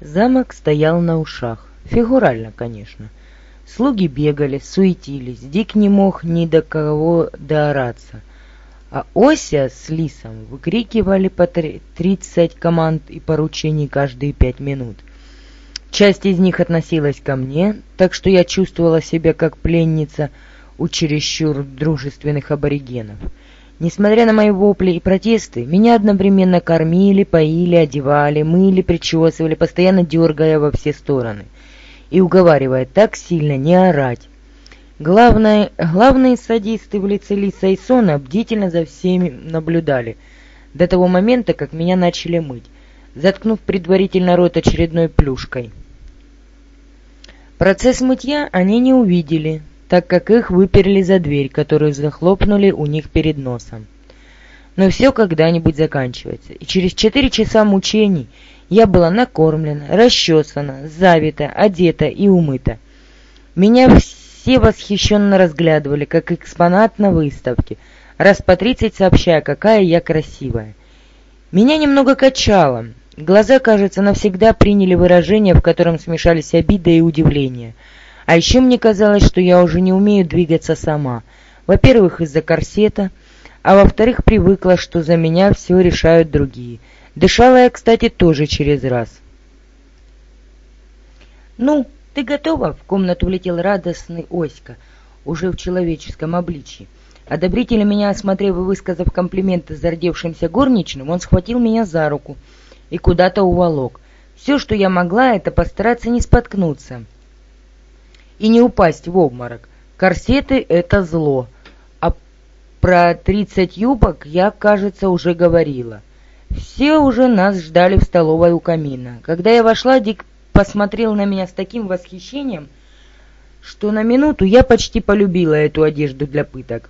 Замок стоял на ушах. Фигурально, конечно. Слуги бегали, суетились, Дик не мог ни до кого доораться. А Ося с Лисом выкрикивали по тридцать команд и поручений каждые пять минут. Часть из них относилась ко мне, так что я чувствовала себя как пленница у чересчур дружественных аборигенов. Несмотря на мои вопли и протесты, меня одновременно кормили, поили, одевали, мыли, причесывали, постоянно дергая во все стороны и уговаривая так сильно не орать. Главное, главные садисты в лице Лиса и Сона бдительно за всеми наблюдали, до того момента, как меня начали мыть, заткнув предварительно рот очередной плюшкой. Процесс мытья они не увидели, так как их выперли за дверь, которую захлопнули у них перед носом. Но все когда-нибудь заканчивается, и через четыре часа мучений я была накормлена, расчесана, завита, одета и умыта. Меня все восхищенно разглядывали, как экспонат на выставке, раз по тридцать сообщая, какая я красивая. Меня немного качало. Глаза, кажется, навсегда приняли выражение, в котором смешались обида и удивление — а еще мне казалось, что я уже не умею двигаться сама. Во-первых, из-за корсета, а во-вторых, привыкла, что за меня все решают другие. Дышала я, кстати, тоже через раз. «Ну, ты готова?» — в комнату влетел радостный Оська, уже в человеческом обличье. Одобрительно меня осмотрев и высказав комплименты зардевшимся горничным, он схватил меня за руку и куда-то уволок. Все, что я могла, это постараться не споткнуться — и не упасть в обморок. Корсеты — это зло. А про тридцать юбок я, кажется, уже говорила. Все уже нас ждали в столовой у камина. Когда я вошла, Дик посмотрел на меня с таким восхищением, что на минуту я почти полюбила эту одежду для пыток.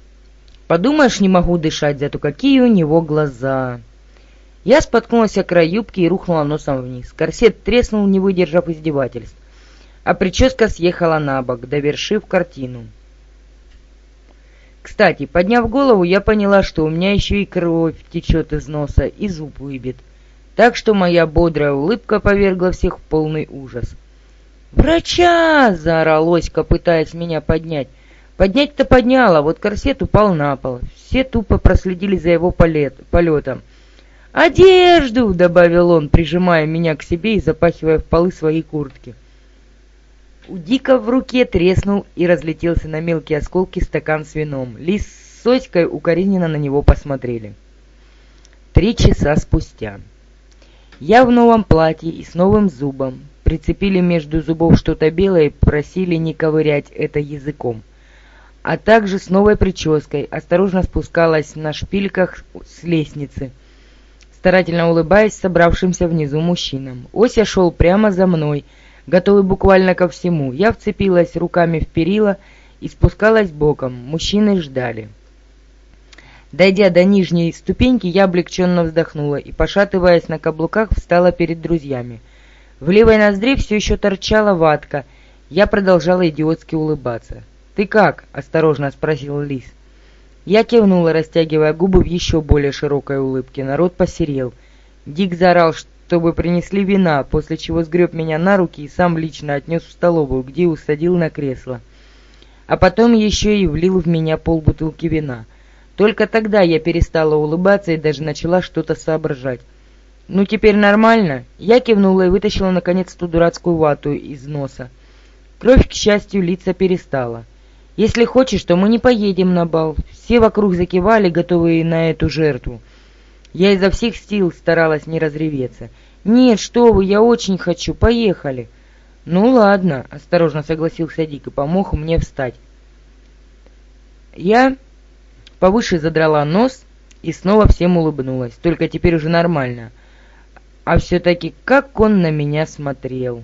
Подумаешь, не могу дышать, зато какие у него глаза. Я споткнулась о край юбки и рухнула носом вниз. Корсет треснул, не выдержав издевательств а прическа съехала на бок, довершив картину. Кстати, подняв голову, я поняла, что у меня еще и кровь течет из носа, и зуб выбит. Так что моя бодрая улыбка повергла всех в полный ужас. «Врача!» — заорал Оська, пытаясь меня поднять. Поднять-то подняла, вот корсет упал на пол. Все тупо проследили за его полет, полетом. «Одежду!» — добавил он, прижимая меня к себе и запахивая в полы своей куртки. У Дика в руке треснул и разлетелся на мелкие осколки стакан с вином. Лис с Соськой укоризненно на него посмотрели. Три часа спустя. Я в новом платье и с новым зубом. Прицепили между зубов что-то белое и просили не ковырять это языком. А также с новой прической осторожно спускалась на шпильках с лестницы, старательно улыбаясь собравшимся внизу мужчинам. Ося шел прямо за мной — готовый буквально ко всему. Я вцепилась руками в перила и спускалась боком. Мужчины ждали. Дойдя до нижней ступеньки, я облегченно вздохнула и, пошатываясь на каблуках, встала перед друзьями. В левой ноздре все еще торчала ватка. Я продолжала идиотски улыбаться. «Ты как?» — осторожно спросил Лис. Я кивнула, растягивая губы в еще более широкой улыбке. Народ посерел. Дик заорал, чтобы принесли вина, после чего сгреб меня на руки и сам лично отнес в столовую, где усадил на кресло. А потом еще и влил в меня полбутылки вина. Только тогда я перестала улыбаться и даже начала что-то соображать. «Ну, теперь нормально?» Я кивнула и вытащила наконец ту дурацкую вату из носа. Кровь, к счастью, лица перестала. «Если хочешь, то мы не поедем на бал». Все вокруг закивали, готовые на эту жертву. Я изо всех сил старалась не разреветься. «Нет, что вы, я очень хочу, поехали!» «Ну ладно», — осторожно согласился Дик и помог мне встать. Я повыше задрала нос и снова всем улыбнулась, только теперь уже нормально. А все-таки как он на меня смотрел.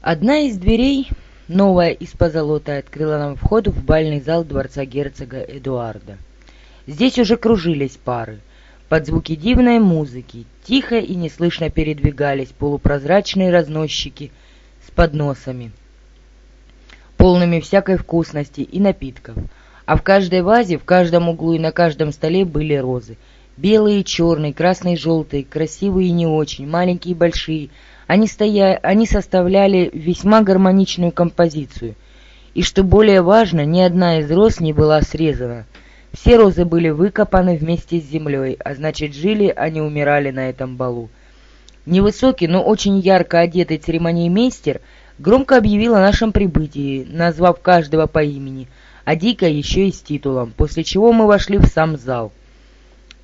Одна из дверей, новая из позолота, открыла нам вход в бальный зал дворца герцога Эдуарда. Здесь уже кружились пары. Под звуки дивной музыки тихо и неслышно передвигались полупрозрачные разносчики с подносами, полными всякой вкусности и напитков. А в каждой вазе, в каждом углу и на каждом столе были розы. Белые черные, красные желтые, красивые и не очень, маленькие и большие. Они, стоя... Они составляли весьма гармоничную композицию. И что более важно, ни одна из роз не была срезана. Все розы были выкопаны вместе с землей, а значит, жили они умирали на этом балу. Невысокий, но очень ярко одетый церемониймейстер громко объявил о нашем прибытии, назвав каждого по имени, а Дика еще и с титулом, после чего мы вошли в сам зал.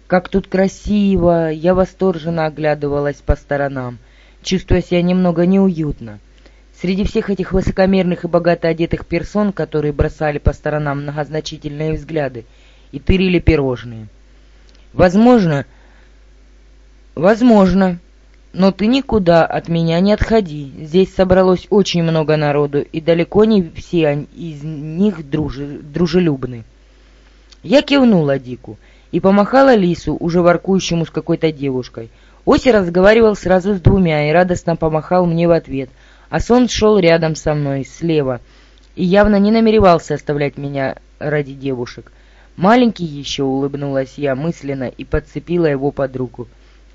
Как тут красиво! Я восторженно оглядывалась по сторонам, чувствуя себя немного неуютно. Среди всех этих высокомерных и богато одетых персон, которые бросали по сторонам многозначительные взгляды и тырили пирожные. Возможно, возможно, но ты никуда от меня не отходи. Здесь собралось очень много народу, и далеко не все из них дружи, дружелюбны. Я кивнула Дику и помахала лису, уже воркующему с какой-то девушкой. Оси разговаривал сразу с двумя и радостно помахал мне в ответ, а сон шел рядом со мной, слева, и явно не намеревался оставлять меня ради девушек. Маленький еще улыбнулась я мысленно и подцепила его под руку.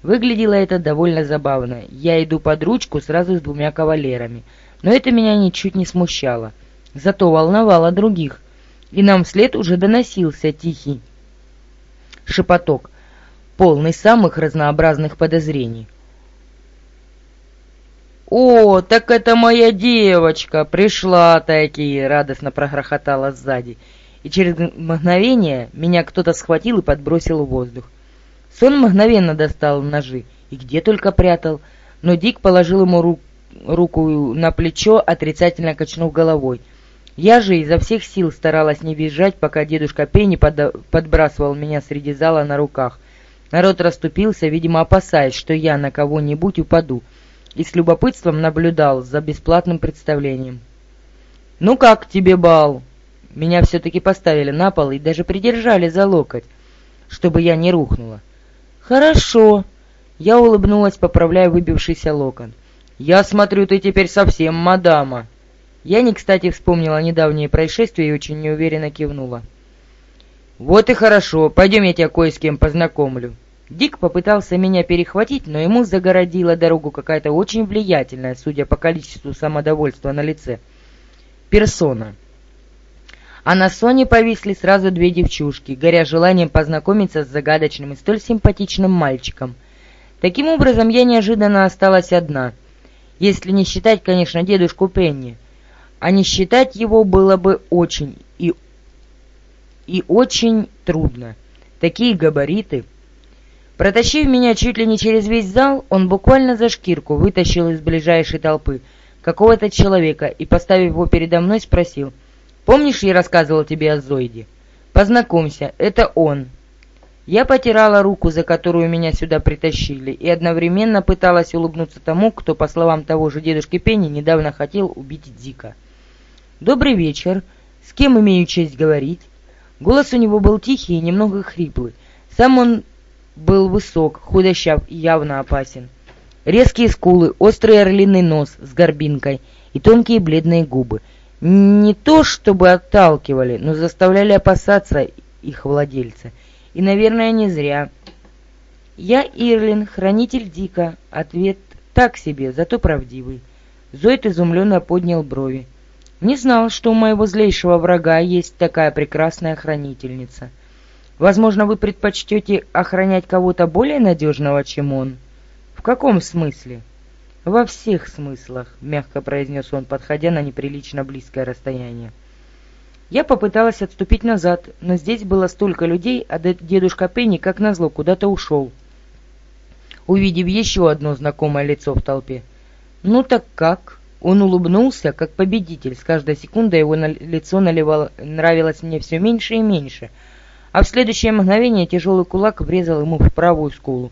Выглядело это довольно забавно. Я иду под ручку сразу с двумя кавалерами, но это меня ничуть не смущало. Зато волновало других, и нам вслед уже доносился тихий шепоток, полный самых разнообразных подозрений. «О, так это моя девочка! Пришла таки!» — радостно прогрохотала сзади. И через мгновение меня кто-то схватил и подбросил в воздух. Сон мгновенно достал ножи, и где только прятал, но Дик положил ему ру руку на плечо, отрицательно качнув головой — я же изо всех сил старалась не бежать, пока дедушка Пенни под... подбрасывал меня среди зала на руках. Народ расступился, видимо, опасаясь, что я на кого-нибудь упаду, и с любопытством наблюдал за бесплатным представлением. «Ну как тебе бал?» Меня все-таки поставили на пол и даже придержали за локоть, чтобы я не рухнула. «Хорошо», — я улыбнулась, поправляя выбившийся локон. «Я смотрю, ты теперь совсем мадама». Я не кстати вспомнила недавнее происшествие и очень неуверенно кивнула. «Вот и хорошо, пойдем я тебя кое с кем познакомлю». Дик попытался меня перехватить, но ему загородила дорогу какая-то очень влиятельная, судя по количеству самодовольства на лице, персона. А на Соне повисли сразу две девчушки, горя желанием познакомиться с загадочным и столь симпатичным мальчиком. Таким образом, я неожиданно осталась одна, если не считать, конечно, дедушку Пенни а не считать его было бы очень и, и очень трудно. Такие габариты. Протащив меня чуть ли не через весь зал, он буквально за шкирку вытащил из ближайшей толпы какого-то человека и, поставив его передо мной, спросил, «Помнишь, я рассказывал тебе о Зойде? Познакомься, это он». Я потирала руку, за которую меня сюда притащили, и одновременно пыталась улыбнуться тому, кто, по словам того же дедушки Пенни, недавно хотел убить Дика. «Добрый вечер. С кем имею честь говорить?» Голос у него был тихий и немного хриплый. Сам он был высок, худощав и явно опасен. Резкие скулы, острый орлиный нос с горбинкой и тонкие бледные губы. Не то чтобы отталкивали, но заставляли опасаться их владельца. И, наверное, не зря. «Я Ирлин, хранитель Дика». Ответ так себе, зато правдивый. Зойд изумленно поднял брови. Не знал, что у моего злейшего врага есть такая прекрасная хранительница. Возможно, вы предпочтете охранять кого-то более надежного, чем он? В каком смысле? Во всех смыслах, мягко произнес он, подходя на неприлично близкое расстояние. Я попыталась отступить назад, но здесь было столько людей, а дедушка Пенни, как назло, куда-то ушел, увидев еще одно знакомое лицо в толпе. «Ну так как?» Он улыбнулся, как победитель. С каждой секундой его лицо наливало, нравилось мне все меньше и меньше. А в следующее мгновение тяжелый кулак врезал ему в правую скулу.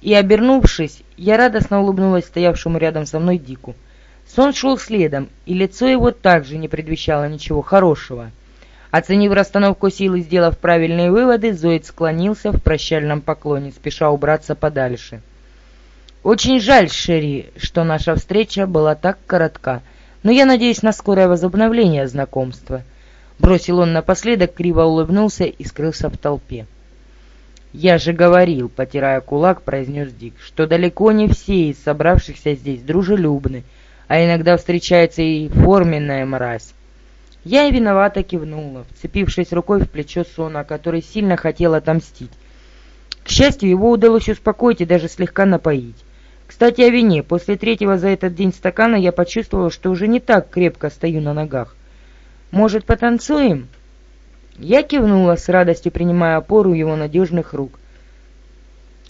И, обернувшись, я радостно улыбнулась стоявшему рядом со мной Дику. Сон шел следом, и лицо его также не предвещало ничего хорошего. Оценив расстановку сил и сделав правильные выводы, Зоид склонился в прощальном поклоне, спеша убраться подальше. «Очень жаль, Шерри, что наша встреча была так коротка, но я надеюсь на скорое возобновление знакомства». Бросил он напоследок, криво улыбнулся и скрылся в толпе. «Я же говорил», — потирая кулак, произнес Дик, «что далеко не все из собравшихся здесь дружелюбны, а иногда встречается и форменная мразь». Я и виновато кивнула, вцепившись рукой в плечо Сона, который сильно хотел отомстить. К счастью, его удалось успокоить и даже слегка напоить. Кстати, о вине. После третьего за этот день стакана я почувствовала, что уже не так крепко стою на ногах. «Может, потанцуем?» Я кивнула с радостью, принимая опору его надежных рук.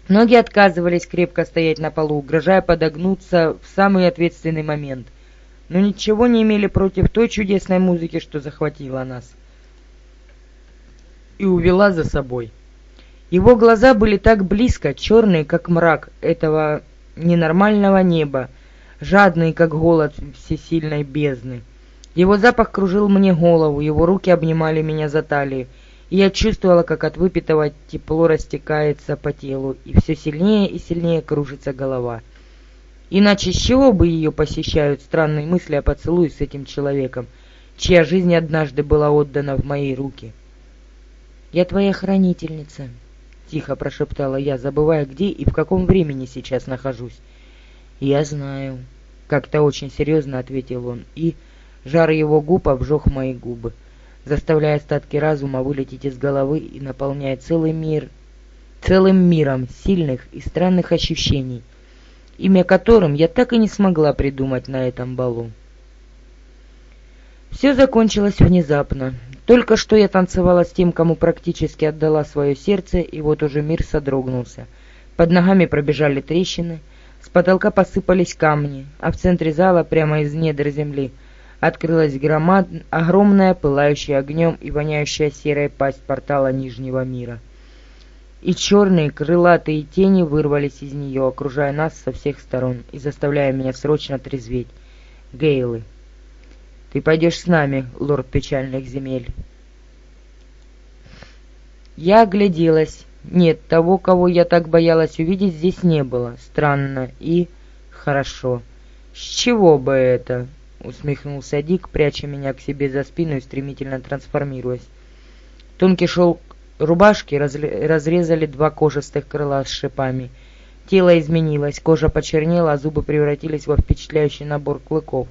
Ноги отказывались крепко стоять на полу, угрожая подогнуться в самый ответственный момент, но ничего не имели против той чудесной музыки, что захватила нас и увела за собой. Его глаза были так близко, черные, как мрак этого ненормального неба, жадные, как голод всесильной бездны. Его запах кружил мне голову, его руки обнимали меня за талию, и я чувствовала, как от выпитого тепло растекается по телу, и все сильнее и сильнее кружится голова. Иначе с чего бы ее посещают странные мысли о поцелуе с этим человеком, чья жизнь однажды была отдана в мои руки? «Я твоя хранительница», — тихо прошептала я, забывая, где и в каком времени сейчас нахожусь. «Я знаю», — как-то очень серьезно ответил он, и жар его губ обжег мои губы, заставляя остатки разума вылететь из головы и наполняя целый мир, целым миром сильных и странных ощущений, имя которым я так и не смогла придумать на этом балу. Все закончилось внезапно. Только что я танцевала с тем, кому практически отдала свое сердце, и вот уже мир содрогнулся. Под ногами пробежали трещины, с потолка посыпались камни, а в центре зала, прямо из недр земли, открылась громад... огромная, пылающая огнем и воняющая серой пасть портала Нижнего мира. И черные крылатые тени вырвались из нее, окружая нас со всех сторон и заставляя меня срочно трезветь. Гейлы. Ты пойдешь с нами, лорд печальных земель. Я огляделась. Нет, того, кого я так боялась увидеть, здесь не было. Странно и хорошо. С чего бы это? Усмехнулся Дик, пряча меня к себе за спину и стремительно трансформируясь. Тонкий шелк рубашки разрезали два кожистых крыла с шипами. Тело изменилось, кожа почернела, а зубы превратились во впечатляющий набор клыков.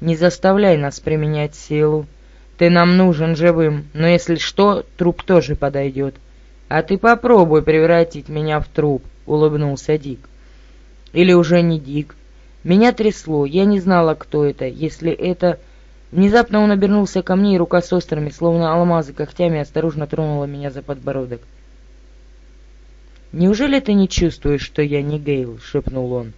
Не заставляй нас применять силу. Ты нам нужен живым, но если что, труп тоже подойдет. А ты попробуй превратить меня в труп, улыбнулся Дик. Или уже не Дик. Меня трясло, я не знала, кто это. Если это... Внезапно он обернулся ко мне, и рука с острыми, словно алмазы, когтями осторожно тронула меня за подбородок. «Неужели ты не чувствуешь, что я не Гейл?» — шепнул он.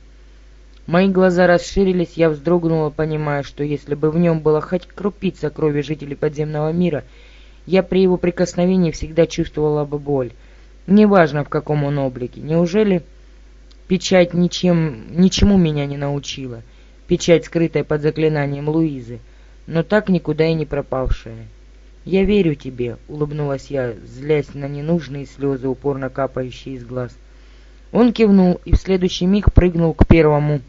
Мои глаза расширились, я вздрогнула, понимая, что если бы в нем было хоть крупица крови жителей подземного мира, я при его прикосновении всегда чувствовала бы боль. Неважно, в каком он облике. Неужели печать ничем, ничему меня не научила? Печать, скрытая под заклинанием Луизы, но так никуда и не пропавшая. «Я верю тебе», — улыбнулась я, злясь на ненужные слезы, упорно капающие из глаз. Он кивнул и в следующий миг прыгнул к первому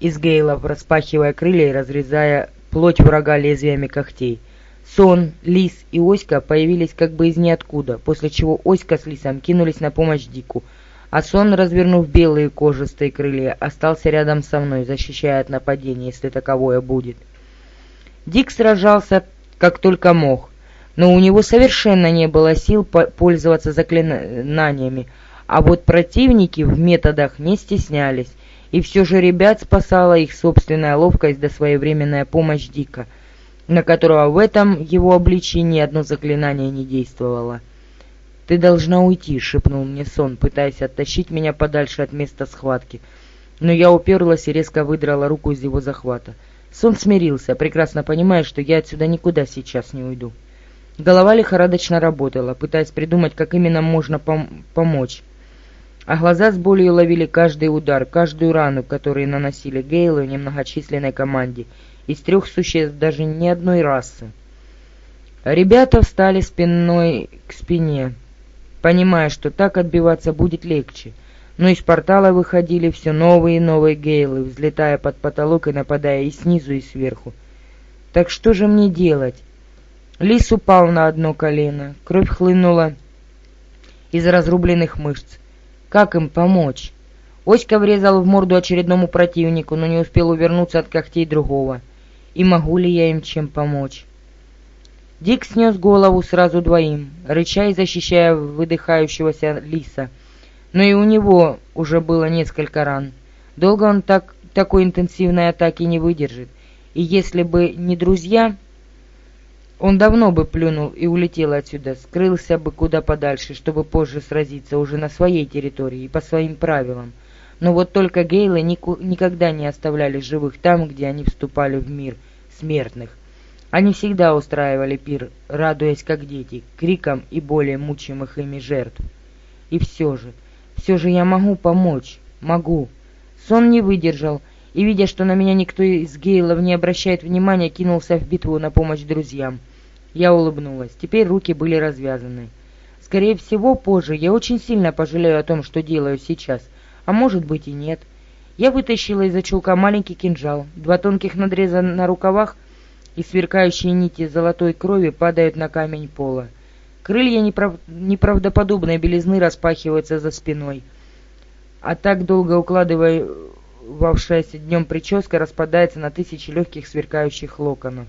из гейлов, распахивая крылья и разрезая плоть врага лезвиями когтей. Сон, Лис и Оська появились как бы из ниоткуда, после чего Оська с Лисом кинулись на помощь Дику, а Сон, развернув белые кожистые крылья, остался рядом со мной, защищая от нападения, если таковое будет. Дик сражался как только мог, но у него совершенно не было сил пользоваться заклинаниями, а вот противники в методах не стеснялись, и все же ребят спасала их собственная ловкость да своевременная помощь Дика, на которого в этом его обличии ни одно заклинание не действовало. «Ты должна уйти», — шепнул мне сон, пытаясь оттащить меня подальше от места схватки. Но я уперлась и резко выдрала руку из его захвата. Сон смирился, прекрасно понимая, что я отсюда никуда сейчас не уйду. Голова лихорадочно работала, пытаясь придумать, как именно можно пом помочь а глаза с болью ловили каждый удар, каждую рану, которые наносили Гейлу немногочисленной команде из трех существ даже ни одной расы. Ребята встали спиной к спине, понимая, что так отбиваться будет легче, но из портала выходили все новые и новые Гейлы, взлетая под потолок и нападая и снизу, и сверху. Так что же мне делать? Лис упал на одно колено, кровь хлынула из разрубленных мышц. Как им помочь? Оська врезал в морду очередному противнику, но не успел увернуться от когтей другого. И могу ли я им чем помочь? Дик снес голову сразу двоим, рыча и защищая выдыхающегося лиса. Но и у него уже было несколько ран. Долго он так, такой интенсивной атаки не выдержит. И если бы не друзья, он давно бы плюнул и улетел отсюда, скрылся бы куда подальше, чтобы позже сразиться уже на своей территории и по своим правилам. Но вот только гейлы никогда не оставляли живых там, где они вступали в мир смертных. Они всегда устраивали пир, радуясь как дети, криком и более мучимых ими жертв. И все же, все же я могу помочь, могу. Сон не выдержал, и, видя, что на меня никто из гейлов не обращает внимания, кинулся в битву на помощь друзьям. Я улыбнулась. Теперь руки были развязаны. Скорее всего, позже я очень сильно пожалею о том, что делаю сейчас — а может быть и нет. Я вытащила из-за чулка маленький кинжал, два тонких надреза на рукавах и сверкающие нити золотой крови падают на камень пола. Крылья неправ... неправдоподобной белизны распахиваются за спиной, а так долго укладывавшаяся днем прическа распадается на тысячи легких сверкающих локонов,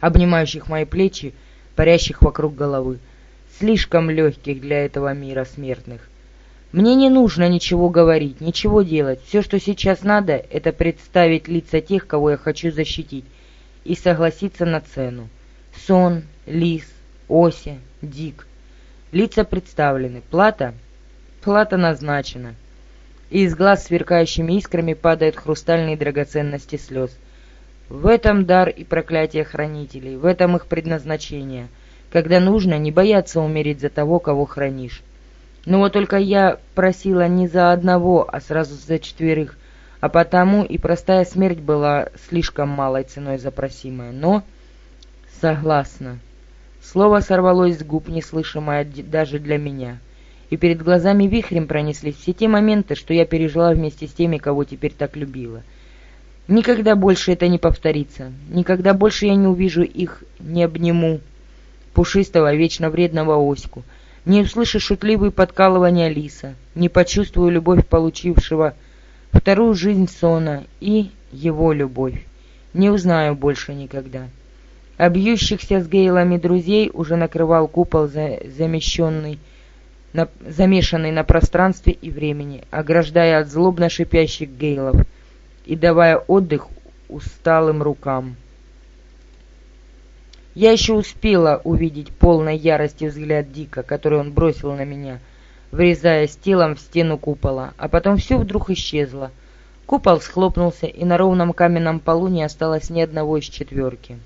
обнимающих мои плечи, парящих вокруг головы, слишком легких для этого мира смертных. Мне не нужно ничего говорить, ничего делать. Все, что сейчас надо, это представить лица тех, кого я хочу защитить, и согласиться на цену. Сон, Лис, Ося, Дик. Лица представлены. Плата? Плата назначена. И из глаз сверкающими искрами падают хрустальные драгоценности слез. В этом дар и проклятие хранителей, в этом их предназначение. Когда нужно, не бояться умереть за того, кого хранишь. Но вот только я просила не за одного, а сразу за четверых, а потому и простая смерть была слишком малой ценой запросимая. Но согласна. Слово сорвалось с губ, неслышимое даже для меня. И перед глазами вихрем пронеслись все те моменты, что я пережила вместе с теми, кого теперь так любила. Никогда больше это не повторится. Никогда больше я не увижу их, не обниму пушистого, вечно вредного оську — не услышу шутливые подкалывания лиса, не почувствую любовь получившего вторую жизнь сона и его любовь. Не узнаю больше никогда. Обьющихся с гейлами друзей уже накрывал купол, за, замещенный, на, замешанный на пространстве и времени, ограждая от злобно шипящих гейлов и давая отдых усталым рукам. Я еще успела увидеть полной ярости взгляд Дика, который он бросил на меня, врезаясь телом в стену купола, а потом все вдруг исчезло. Купол схлопнулся, и на ровном каменном полу не осталось ни одного из четверки.